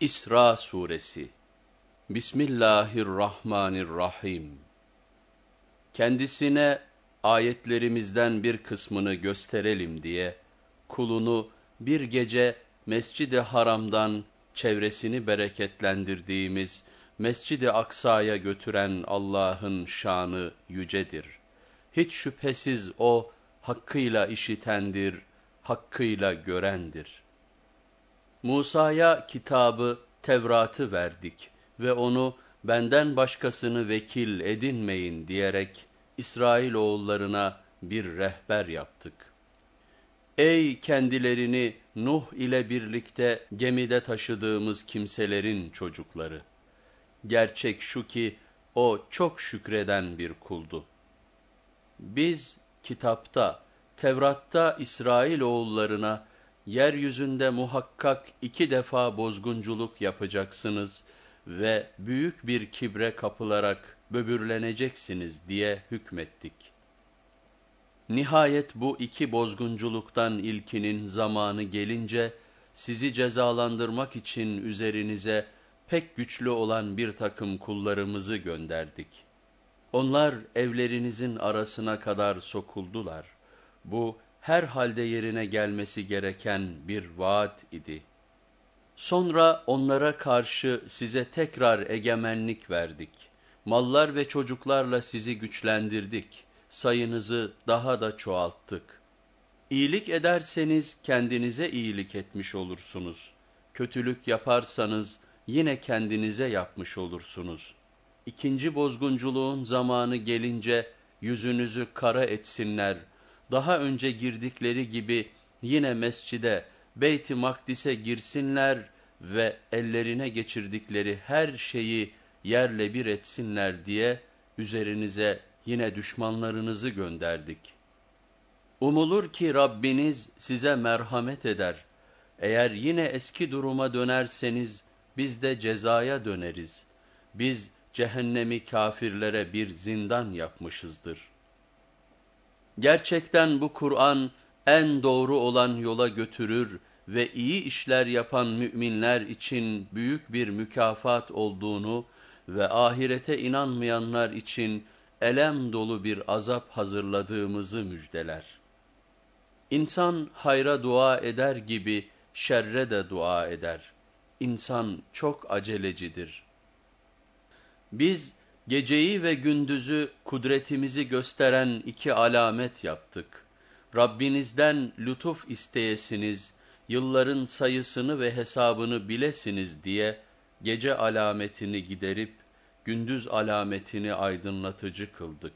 İsra Suresi Bismillahirrahmanirrahim Kendisine ayetlerimizden bir kısmını gösterelim diye, kulunu bir gece Mescid-i Haram'dan çevresini bereketlendirdiğimiz Mescid-i Aksa'ya götüren Allah'ın şanı yücedir. Hiç şüphesiz O, hakkıyla işitendir, hakkıyla görendir. Musa'ya kitabı, Tevrat'ı verdik ve onu benden başkasını vekil edinmeyin diyerek İsrail oğullarına bir rehber yaptık. Ey kendilerini Nuh ile birlikte gemide taşıdığımız kimselerin çocukları! Gerçek şu ki o çok şükreden bir kuldu. Biz kitapta, Tevrat'ta İsrail oğullarına yeryüzünde muhakkak iki defa bozgunculuk yapacaksınız ve büyük bir kibre kapılarak böbürleneceksiniz diye hükmettik. Nihayet bu iki bozgunculuktan ilkinin zamanı gelince, sizi cezalandırmak için üzerinize pek güçlü olan bir takım kullarımızı gönderdik. Onlar evlerinizin arasına kadar sokuldular. Bu, her halde yerine gelmesi gereken bir vaat idi. Sonra onlara karşı size tekrar egemenlik verdik. Mallar ve çocuklarla sizi güçlendirdik. Sayınızı daha da çoğalttık. İyilik ederseniz kendinize iyilik etmiş olursunuz. Kötülük yaparsanız yine kendinize yapmış olursunuz. İkinci bozgunculuğun zamanı gelince yüzünüzü kara etsinler.'' Daha önce girdikleri gibi yine mescide, Beyt-i Makdis'e girsinler ve ellerine geçirdikleri her şeyi yerle bir etsinler diye üzerinize yine düşmanlarınızı gönderdik. Umulur ki Rabbiniz size merhamet eder. Eğer yine eski duruma dönerseniz biz de cezaya döneriz. Biz cehennemi kafirlere bir zindan yapmışızdır.'' Gerçekten bu Kur'an en doğru olan yola götürür ve iyi işler yapan müminler için büyük bir mükafat olduğunu ve ahirete inanmayanlar için elem dolu bir azap hazırladığımızı müjdeler. İnsan hayra dua eder gibi şerre de dua eder. İnsan çok acelecidir. Biz Geceyi ve gündüzü kudretimizi gösteren iki alamet yaptık. Rabbinizden lütuf isteyesiniz, yılların sayısını ve hesabını bilesiniz diye gece alametini giderip gündüz alametini aydınlatıcı kıldık.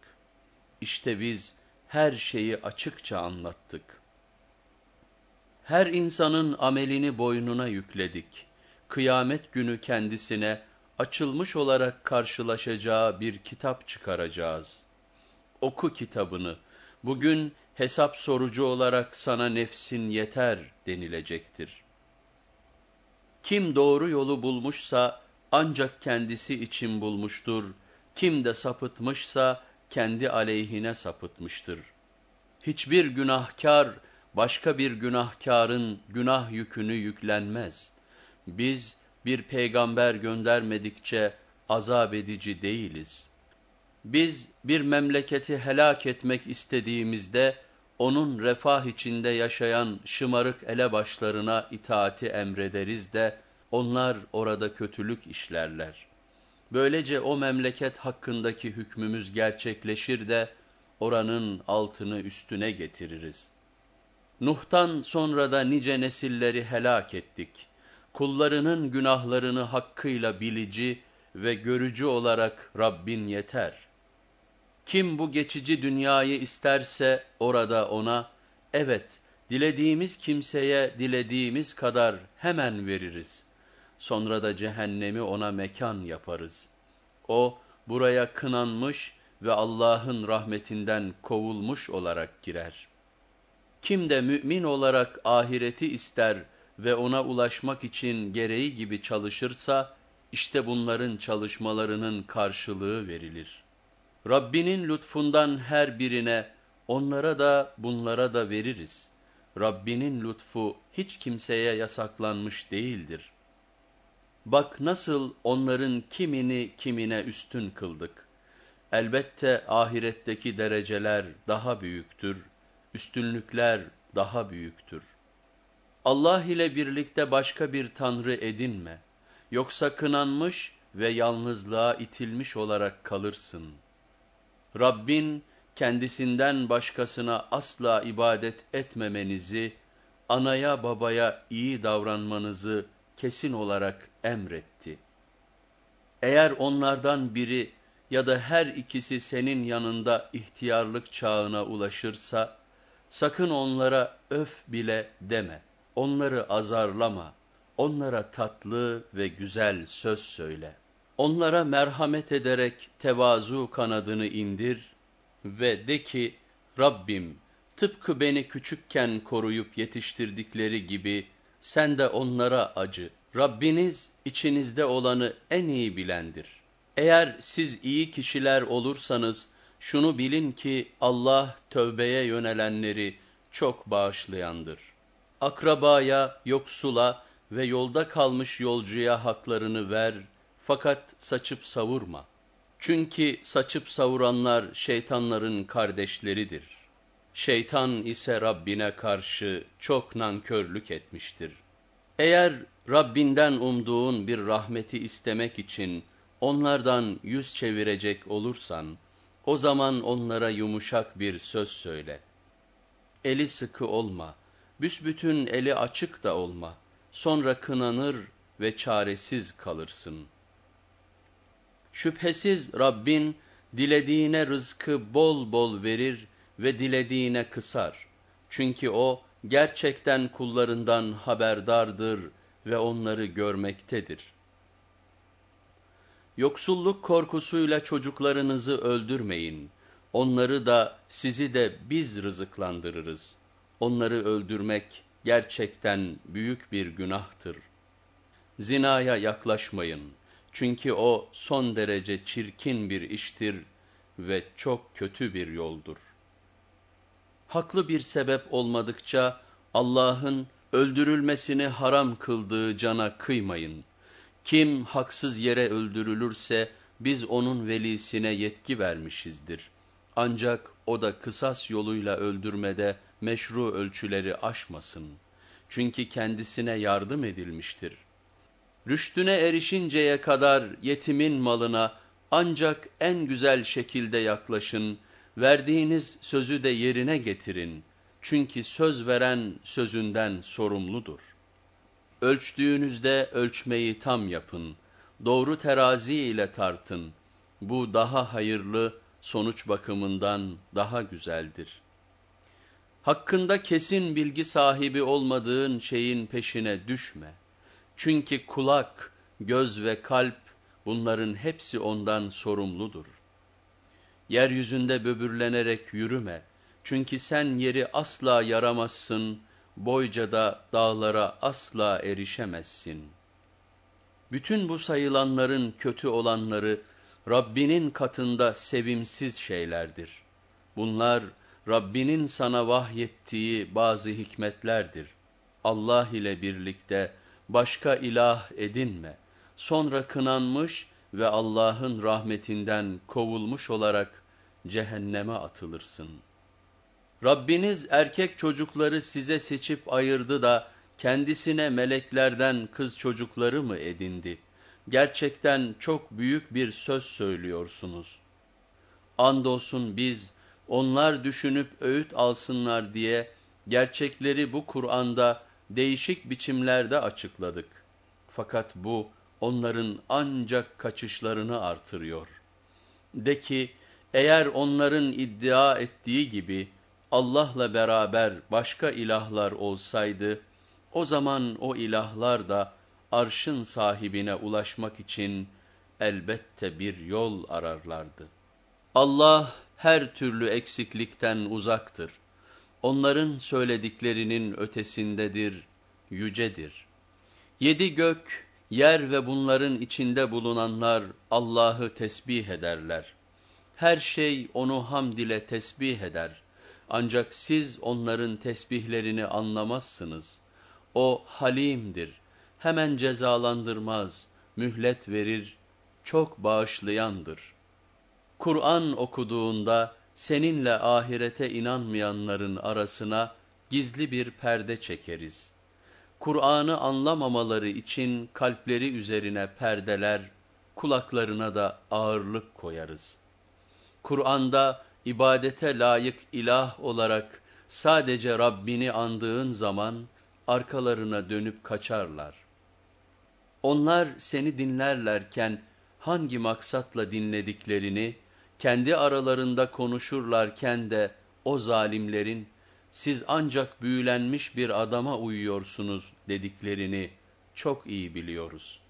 İşte biz her şeyi açıkça anlattık. Her insanın amelini boynuna yükledik. Kıyamet günü kendisine, açılmış olarak karşılaşacağı bir kitap çıkaracağız. Oku kitabını, bugün hesap sorucu olarak sana nefsin yeter denilecektir. Kim doğru yolu bulmuşsa ancak kendisi için bulmuştur, kim de sapıtmışsa kendi aleyhine sapıtmıştır. Hiçbir günahkar başka bir günahkarın günah yükünü yüklenmez. Biz, bir peygamber göndermedikçe azap edici değiliz. Biz bir memleketi helak etmek istediğimizde, onun refah içinde yaşayan şımarık elebaşlarına itaati emrederiz de, onlar orada kötülük işlerler. Böylece o memleket hakkındaki hükmümüz gerçekleşir de, oranın altını üstüne getiririz. Nuh'tan sonra da nice nesilleri helak ettik.'' Kullarının günahlarını hakkıyla bilici ve görücü olarak Rabbin yeter. Kim bu geçici dünyayı isterse orada ona, evet dilediğimiz kimseye dilediğimiz kadar hemen veririz. Sonra da cehennemi ona mekan yaparız. O buraya kınanmış ve Allah'ın rahmetinden kovulmuş olarak girer. Kim de mümin olarak ahireti ister ve ona ulaşmak için gereği gibi çalışırsa, işte bunların çalışmalarının karşılığı verilir. Rabbinin lütfundan her birine, onlara da bunlara da veririz. Rabbinin lütfu hiç kimseye yasaklanmış değildir. Bak nasıl onların kimini kimine üstün kıldık. Elbette ahiretteki dereceler daha büyüktür, üstünlükler daha büyüktür. Allah ile birlikte başka bir tanrı edinme. Yoksa kınanmış ve yalnızlığa itilmiş olarak kalırsın. Rabbin kendisinden başkasına asla ibadet etmemenizi, anaya babaya iyi davranmanızı kesin olarak emretti. Eğer onlardan biri ya da her ikisi senin yanında ihtiyarlık çağına ulaşırsa, sakın onlara öf bile deme, onları azarlama, onlara tatlı ve güzel söz söyle. Onlara merhamet ederek tevazu kanadını indir ve de ki, Rabbim, tıpkı beni küçükken koruyup yetiştirdikleri gibi, sen de onlara acı. Rabbiniz içinizde olanı en iyi bilendir. Eğer siz iyi kişiler olursanız, şunu bilin ki Allah tövbeye yönelenleri çok bağışlayandır. Akrabaya, yoksula ve yolda kalmış yolcuya haklarını ver, fakat saçıp savurma. Çünkü saçıp savuranlar şeytanların kardeşleridir. Şeytan ise Rabbine karşı çok nankörlük etmiştir. Eğer Rabbinden umduğun bir rahmeti istemek için onlardan yüz çevirecek olursan, o zaman onlara yumuşak bir söz söyle. Eli sıkı olma, büsbütün eli açık da olma, sonra kınanır ve çaresiz kalırsın. Şüphesiz Rabbin, dilediğine rızkı bol bol verir ve dilediğine kısar. Çünkü O, gerçekten kullarından haberdardır ve onları görmektedir. Yoksulluk korkusuyla çocuklarınızı öldürmeyin. Onları da sizi de biz rızıklandırırız. Onları öldürmek gerçekten büyük bir günahtır. Zinaya yaklaşmayın. Çünkü o son derece çirkin bir iştir ve çok kötü bir yoldur. Haklı bir sebep olmadıkça Allah'ın öldürülmesini haram kıldığı cana kıymayın. Kim haksız yere öldürülürse biz onun velisine yetki vermişizdir. Ancak o da kısas yoluyla öldürmede meşru ölçüleri aşmasın. Çünkü kendisine yardım edilmiştir. Rüştüne erişinceye kadar yetimin malına ancak en güzel şekilde yaklaşın, verdiğiniz sözü de yerine getirin. Çünkü söz veren sözünden sorumludur. Ölçtüğünüzde ölçmeyi tam yapın, doğru terazi ile tartın. Bu daha hayırlı, sonuç bakımından daha güzeldir. Hakkında kesin bilgi sahibi olmadığın şeyin peşine düşme. Çünkü kulak, göz ve kalp bunların hepsi ondan sorumludur. Yeryüzünde böbürlenerek yürüme. Çünkü sen yeri asla yaramazsın, boyca da dağlara asla erişemezsin. Bütün bu sayılanların kötü olanları Rabbinin katında sevimsiz şeylerdir. Bunlar Rabbinin sana vahyettiği bazı hikmetlerdir. Allah ile birlikte başka ilah edinme. Sonra kınanmış ve Allah'ın rahmetinden kovulmuş olarak cehenneme atılırsın. Rabbiniz erkek çocukları size seçip ayırdı da kendisine meleklerden kız çocukları mı edindi? Gerçekten çok büyük bir söz söylüyorsunuz. Andolsun biz onlar düşünüp öğüt alsınlar diye gerçekleri bu Kur'an'da değişik biçimlerde açıkladık. Fakat bu onların ancak kaçışlarını artırıyor. De ki, eğer onların iddia ettiği gibi Allah'la beraber başka ilahlar olsaydı, o zaman o ilahlar da arşın sahibine ulaşmak için elbette bir yol ararlardı. Allah her türlü eksiklikten uzaktır. Onların söylediklerinin ötesindedir, yücedir. Yedi gök, yer ve bunların içinde bulunanlar Allah'ı tesbih ederler. Her şey onu hamd ile tesbih eder. Ancak siz onların tesbihlerini anlamazsınız. O halimdir, hemen cezalandırmaz, mühlet verir, çok bağışlayandır. Kur'an okuduğunda seninle ahirete inanmayanların arasına gizli bir perde çekeriz. Kur'an'ı anlamamaları için kalpleri üzerine perdeler, kulaklarına da ağırlık koyarız. Kur'an'da ibadete layık ilah olarak sadece Rabbini andığın zaman arkalarına dönüp kaçarlar. Onlar seni dinlerlerken hangi maksatla dinlediklerini, kendi aralarında konuşurlarken de o zalimlerin, siz ancak büyülenmiş bir adama uyuyorsunuz dediklerini çok iyi biliyoruz.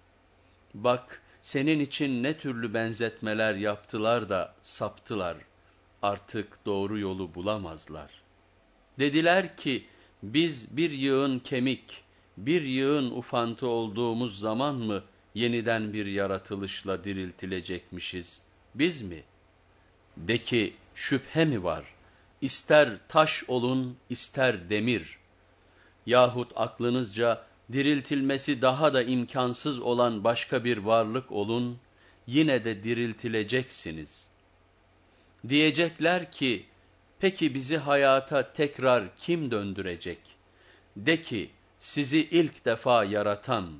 Bak, senin için ne türlü benzetmeler yaptılar da saptılar. Artık doğru yolu bulamazlar. Dediler ki, biz bir yığın kemik, bir yığın ufantı olduğumuz zaman mı yeniden bir yaratılışla diriltilecekmişiz? Biz mi? De ki, şüphe mi var? İster taş olun, ister demir. Yahut aklınızca diriltilmesi daha da imkansız olan başka bir varlık olun, yine de diriltileceksiniz. Diyecekler ki, peki bizi hayata tekrar kim döndürecek? De ki, sizi ilk defa yaratan.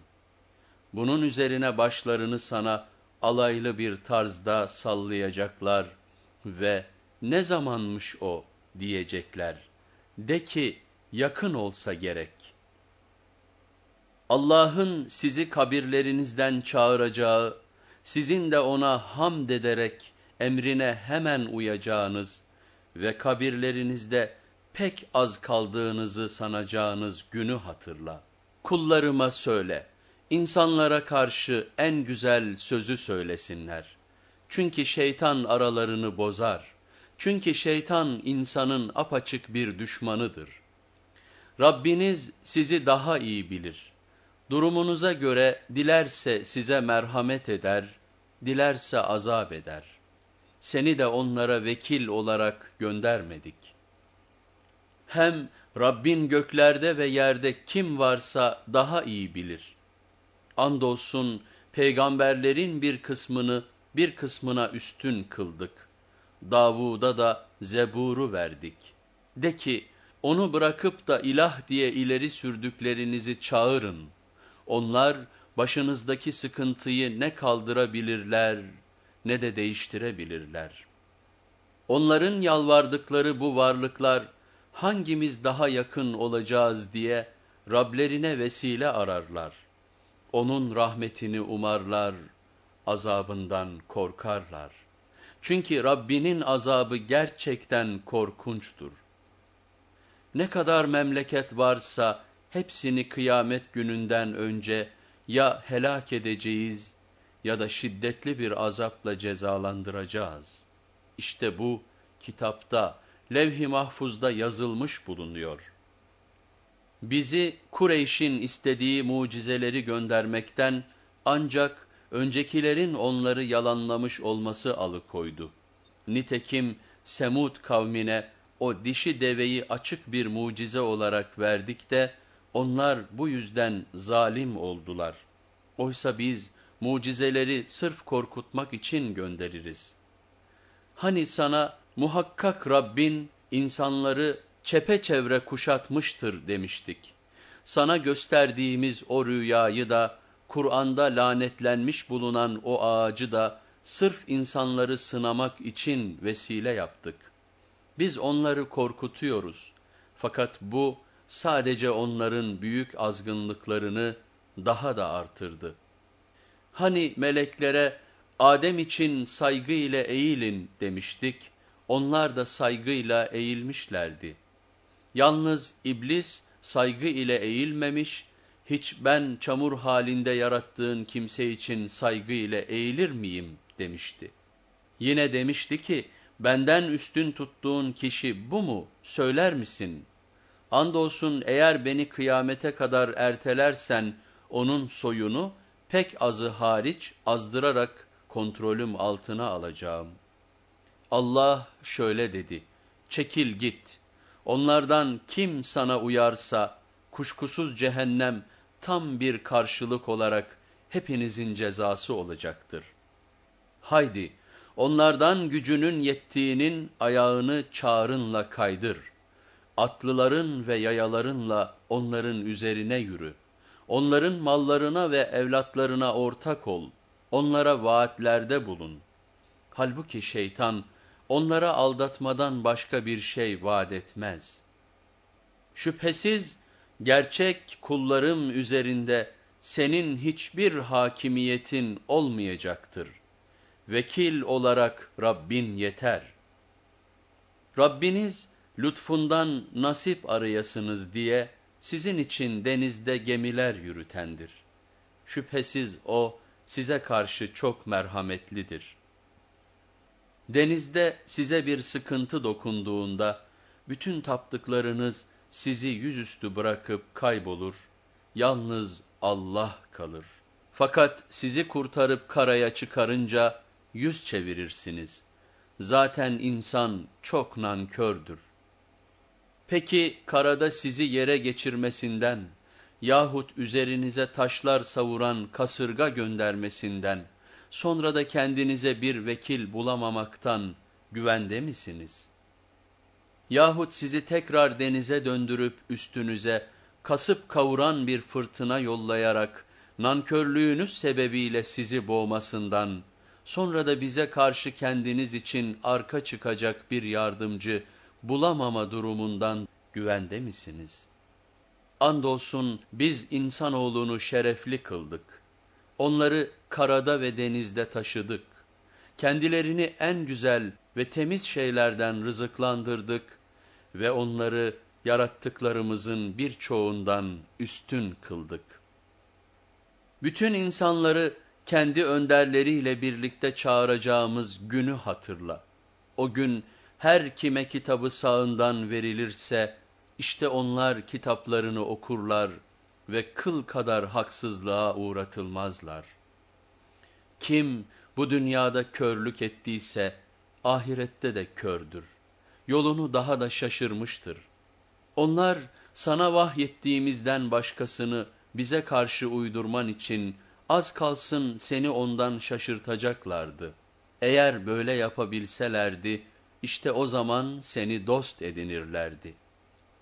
Bunun üzerine başlarını sana alaylı bir tarzda sallayacaklar ve ne zamanmış o diyecekler. De ki, yakın olsa gerek.'' Allah'ın sizi kabirlerinizden çağıracağı, sizin de ona hamd ederek emrine hemen uyacağınız ve kabirlerinizde pek az kaldığınızı sanacağınız günü hatırla. Kullarıma söyle, insanlara karşı en güzel sözü söylesinler. Çünkü şeytan aralarını bozar. Çünkü şeytan insanın apaçık bir düşmanıdır. Rabbiniz sizi daha iyi bilir. Durumunuza göre dilerse size merhamet eder, dilerse azap eder. Seni de onlara vekil olarak göndermedik. Hem Rabbin göklerde ve yerde kim varsa daha iyi bilir. Andolsun peygamberlerin bir kısmını bir kısmına üstün kıldık. Davud'a da Zebur'u verdik. De ki, onu bırakıp da ilah diye ileri sürdüklerinizi çağırın.'' Onlar başınızdaki sıkıntıyı ne kaldırabilirler ne de değiştirebilirler. Onların yalvardıkları bu varlıklar hangimiz daha yakın olacağız diye Rablerine vesile ararlar. Onun rahmetini umarlar, azabından korkarlar. Çünkü Rabbinin azabı gerçekten korkunçtur. Ne kadar memleket varsa, hepsini kıyamet gününden önce ya helak edeceğiz ya da şiddetli bir azapla cezalandıracağız. İşte bu kitapta, levh-i mahfuzda yazılmış bulunuyor. Bizi Kureyş'in istediği mucizeleri göndermekten ancak öncekilerin onları yalanlamış olması alıkoydu. Nitekim Semud kavmine o dişi deveyi açık bir mucize olarak verdik de, onlar bu yüzden zalim oldular. Oysa biz mucizeleri sırf korkutmak için göndeririz. Hani sana muhakkak Rabbin insanları çepeçevre kuşatmıştır demiştik. Sana gösterdiğimiz o rüyayı da, Kur'an'da lanetlenmiş bulunan o ağacı da sırf insanları sınamak için vesile yaptık. Biz onları korkutuyoruz. Fakat bu, sadece onların büyük azgınlıklarını daha da artırdı. Hani meleklere Adem için saygı ile eğilin demiştik, onlar da saygıyla eğilmişlerdi. Yalnız iblis saygı ile eğilmemiş, hiç ben çamur halinde yarattığın kimse için saygı ile eğilir miyim demişti. Yine demişti ki, benden üstün tuttuğun kişi bu mu, söyler misin Andolsun eğer beni kıyamete kadar ertelersen onun soyunu pek azı hariç azdırarak kontrolüm altına alacağım. Allah şöyle dedi, çekil git. Onlardan kim sana uyarsa kuşkusuz cehennem tam bir karşılık olarak hepinizin cezası olacaktır. Haydi, onlardan gücünün yettiğinin ayağını çağrınla kaydır. Atlıların ve yayalarınla onların üzerine yürü. Onların mallarına ve evlatlarına ortak ol. Onlara vaatlerde bulun. Halbuki şeytan, onlara aldatmadan başka bir şey vaat etmez. Şüphesiz gerçek kullarım üzerinde senin hiçbir hakimiyetin olmayacaktır. Vekil olarak Rabbin yeter. Rabbiniz lütfundan nasip arayasınız diye sizin için denizde gemiler yürütendir. Şüphesiz O size karşı çok merhametlidir.'' Denizde size bir sıkıntı dokunduğunda, bütün taptıklarınız sizi yüzüstü bırakıp kaybolur, yalnız Allah kalır. Fakat sizi kurtarıp karaya çıkarınca yüz çevirirsiniz. Zaten insan çok nankördür. Peki karada sizi yere geçirmesinden yahut üzerinize taşlar savuran kasırga göndermesinden, sonra da kendinize bir vekil bulamamaktan güvende misiniz? Yahut sizi tekrar denize döndürüp üstünüze kasıp kavuran bir fırtına yollayarak nankörlüğünüz sebebiyle sizi boğmasından, sonra da bize karşı kendiniz için arka çıkacak bir yardımcı bulamama durumundan güvende misiniz? Andolsun biz insanoğlunu şerefli kıldık Onları karada ve denizde taşıdık. Kendilerini en güzel ve temiz şeylerden rızıklandırdık ve onları yarattıklarımızın birçoğundan üstün kıldık. Bütün insanları kendi önderleriyle birlikte çağıracağımız günü hatırla. O gün her kime kitabı sağından verilirse, işte onlar kitaplarını okurlar ve kıl kadar haksızlığa uğratılmazlar. Kim bu dünyada körlük ettiyse ahirette de kördür. Yolunu daha da şaşırmıştır. Onlar sana vahyettiğimizden başkasını bize karşı uydurman için az kalsın seni ondan şaşırtacaklardı. Eğer böyle yapabilselerdi, işte o zaman seni dost edinirlerdi.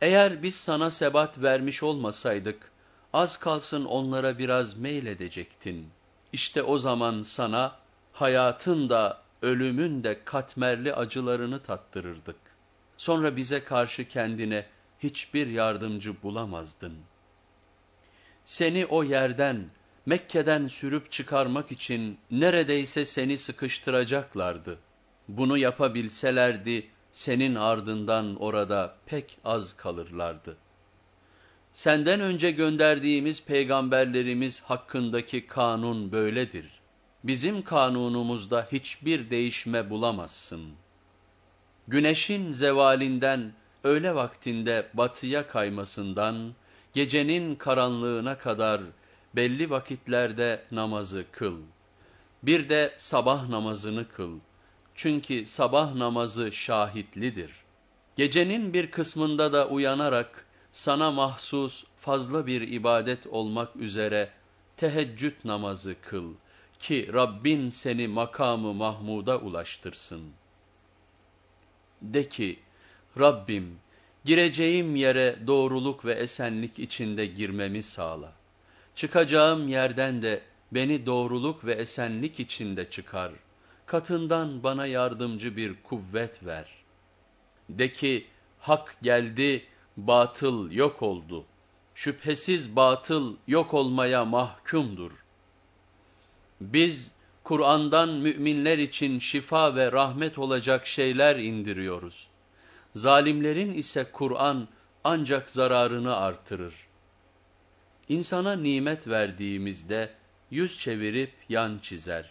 Eğer biz sana sebat vermiş olmasaydık, az kalsın onlara biraz meyledecektin. İşte o zaman sana hayatın da ölümün de katmerli acılarını tattırırdık. Sonra bize karşı kendine hiçbir yardımcı bulamazdın. Seni o yerden, Mekke'den sürüp çıkarmak için neredeyse seni sıkıştıracaklardı. Bunu yapabilselerdi, senin ardından orada pek az kalırlardı.'' Senden önce gönderdiğimiz peygamberlerimiz hakkındaki kanun böyledir. Bizim kanunumuzda hiçbir değişme bulamazsın. Güneşin zevalinden öğle vaktinde batıya kaymasından, gecenin karanlığına kadar belli vakitlerde namazı kıl. Bir de sabah namazını kıl. Çünkü sabah namazı şahitlidir. Gecenin bir kısmında da uyanarak, sana mahsus fazla bir ibadet olmak üzere teheccüd namazı kıl ki Rabbin seni makamı Mahmud'a ulaştırsın. De ki, Rabbim, gireceğim yere doğruluk ve esenlik içinde girmemi sağla. Çıkacağım yerden de beni doğruluk ve esenlik içinde çıkar. Katından bana yardımcı bir kuvvet ver. De ki, hak geldi, batıl yok oldu. Şüphesiz batıl yok olmaya mahkumdur. Biz Kur'an'dan müminler için şifa ve rahmet olacak şeyler indiriyoruz. Zalimlerin ise Kur'an ancak zararını artırır. İnsana nimet verdiğimizde yüz çevirip yan çizer.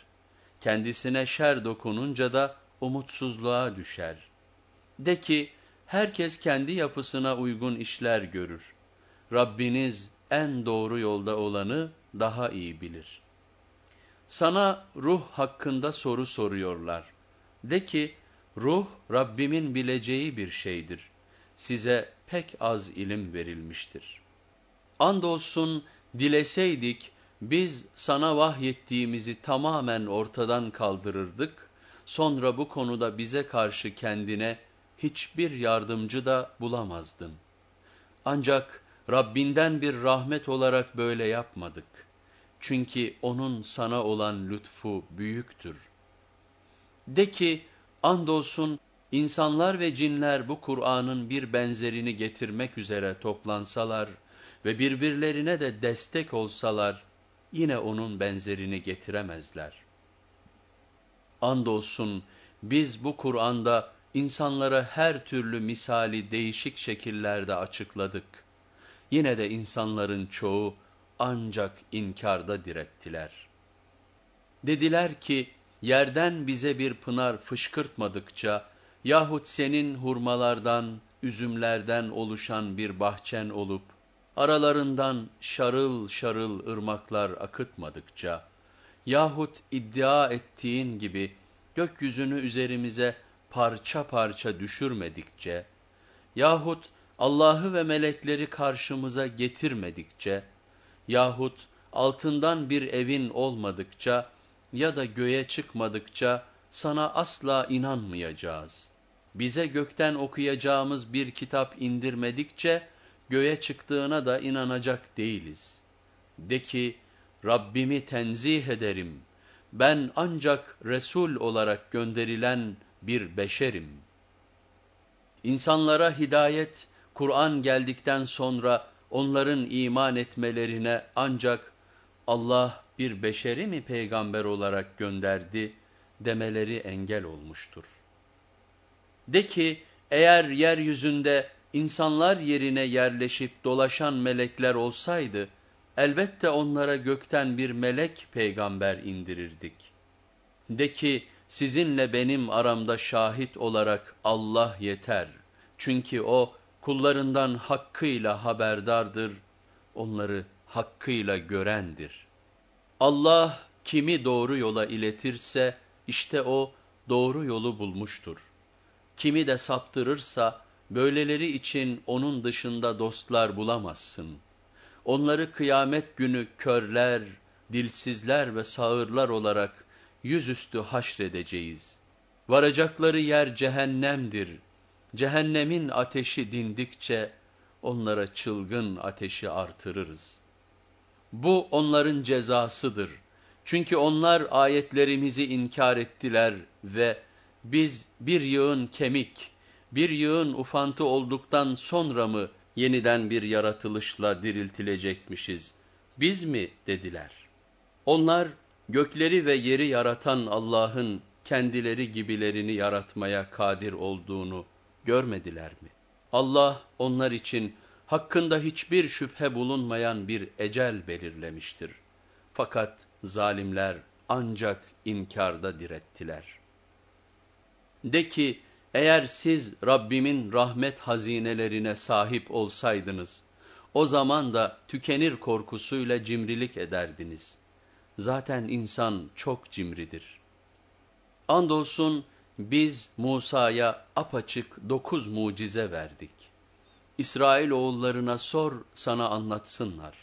Kendisine şer dokununca da umutsuzluğa düşer. De ki, Herkes kendi yapısına uygun işler görür. Rabbiniz en doğru yolda olanı daha iyi bilir. Sana ruh hakkında soru soruyorlar. De ki, ruh Rabbimin bileceği bir şeydir. Size pek az ilim verilmiştir. Andolsun dileseydik biz sana vahyettiğimizi tamamen ortadan kaldırırdık, sonra bu konuda bize karşı kendine hiçbir yardımcı da bulamazdın. Ancak Rabbinden bir rahmet olarak böyle yapmadık. Çünkü O'nun sana olan lütfu büyüktür. De ki, andolsun insanlar ve cinler bu Kur'an'ın bir benzerini getirmek üzere toplansalar ve birbirlerine de destek olsalar, yine onun benzerini getiremezler. Andolsun biz bu Kur'an'da insanlara her türlü misali değişik şekillerde açıkladık. Yine de insanların çoğu ancak inkarda direttiler. Dediler ki, yerden bize bir pınar fışkırtmadıkça, yahut senin hurmalardan, üzümlerden oluşan bir bahçen olup, aralarından şarıl şarıl ırmaklar akıtmadıkça, yahut iddia ettiğin gibi gökyüzünü üzerimize parça parça düşürmedikçe, yahut Allah'ı ve melekleri karşımıza getirmedikçe, yahut altından bir evin olmadıkça ya da göğe çıkmadıkça sana asla inanmayacağız. Bize gökten okuyacağımız bir kitap indirmedikçe, göğe çıktığına da inanacak değiliz. De ki, Rabbimi tenzih ederim. Ben ancak Resul olarak gönderilen bir beşerim. İnsanlara hidayet, Kur'an geldikten sonra onların iman etmelerine ancak Allah bir beşeri mi peygamber olarak gönderdi demeleri engel olmuştur. De ki, eğer yeryüzünde insanlar yerine yerleşip dolaşan melekler olsaydı, elbette onlara gökten bir melek peygamber indirirdik. De ki, sizinle benim aramda şahit olarak Allah yeter. Çünkü O, kullarından hakkıyla haberdardır, onları hakkıyla görendir. Allah kimi doğru yola iletirse, işte o doğru yolu bulmuştur. Kimi de saptırırsa, böyleleri için onun dışında dostlar bulamazsın. Onları kıyamet günü körler, dilsizler ve sağırlar olarak yüzüstü haşredeceğiz. Varacakları yer cehennemdir. Cehennemin ateşi dindikçe onlara çılgın ateşi artırırız. Bu onların cezasıdır. Çünkü onlar ayetlerimizi inkar ettiler ve biz bir yığın kemik, bir yığın ufantı olduktan sonra mı yeniden bir yaratılışla diriltilecekmişiz? Biz mi dediler. Onlar gökleri ve yeri yaratan Allah'ın kendileri gibilerini yaratmaya kadir olduğunu görmediler mi? Allah onlar için hakkında hiçbir şüphe bulunmayan bir ecel belirlemiştir. Fakat zalimler ancak inkarda direttiler. De ki, eğer siz Rabbimin rahmet hazinelerine sahip olsaydınız, o zaman da tükenir korkusuyla cimrilik ederdiniz. Zaten insan çok cimridir. Andolsun biz Musa'ya apaçık dokuz mucize verdik. İsrail oğullarına sor sana anlatsınlar.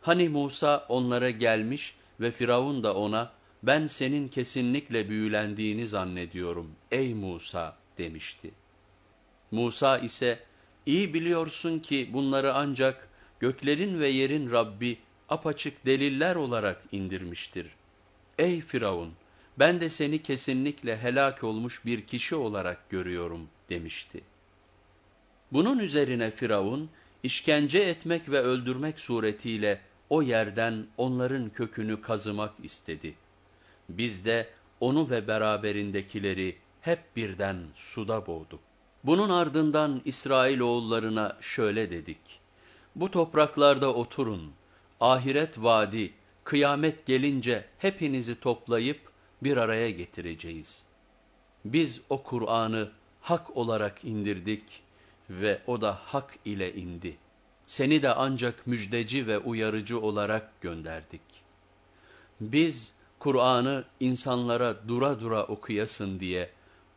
Hani Musa onlara gelmiş ve Firavun da ona, ben senin kesinlikle büyülendiğini zannediyorum ey Musa demişti. Musa ise, iyi biliyorsun ki bunları ancak göklerin ve yerin Rabbi apaçık deliller olarak indirmiştir. Ey Firavun, ben de seni kesinlikle helak olmuş bir kişi olarak görüyorum demişti. Bunun üzerine Firavun, işkence etmek ve öldürmek suretiyle o yerden onların kökünü kazımak istedi. Biz de onu ve beraberindekileri hep birden suda boğduk. Bunun ardından İsrail oğullarına şöyle dedik. Bu topraklarda oturun, ahiret vadi, kıyamet gelince hepinizi toplayıp bir araya getireceğiz. Biz o Kur'an'ı hak olarak indirdik ve o da hak ile indi. Seni de ancak müjdeci ve uyarıcı olarak gönderdik. Biz Kur'an'ı insanlara dura dura okuyasın diye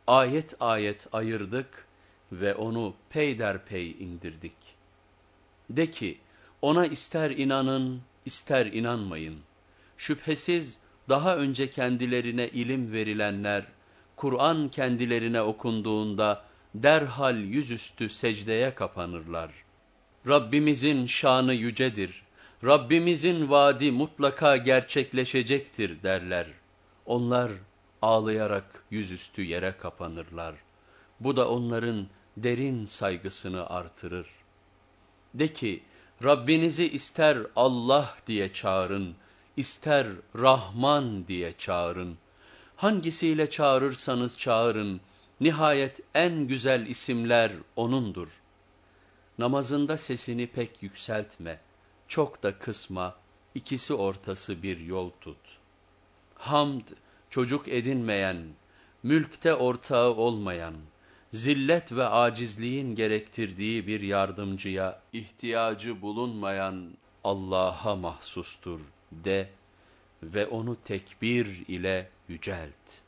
ayet ayet ayırdık ve onu peyderpey indirdik. De ki, ona ister inanın, ister inanmayın. Şüphesiz daha önce kendilerine ilim verilenler, Kur'an kendilerine okunduğunda derhal yüzüstü secdeye kapanırlar. Rabbimizin şanı yücedir, Rabbimizin vaadi mutlaka gerçekleşecektir derler. Onlar ağlayarak yüzüstü yere kapanırlar. Bu da onların derin saygısını artırır. De ki, Rabbinizi ister Allah diye çağırın, ister Rahman diye çağırın. Hangisiyle çağırırsanız çağırın, nihayet en güzel isimler O'nundur. Namazında sesini pek yükseltme, çok da kısma, ikisi ortası bir yol tut. Hamd, çocuk edinmeyen, mülkte ortağı olmayan, zillet ve acizliğin gerektirdiği bir yardımcıya ihtiyacı bulunmayan Allah'a mahsustur de ve onu tekbir ile yücelt.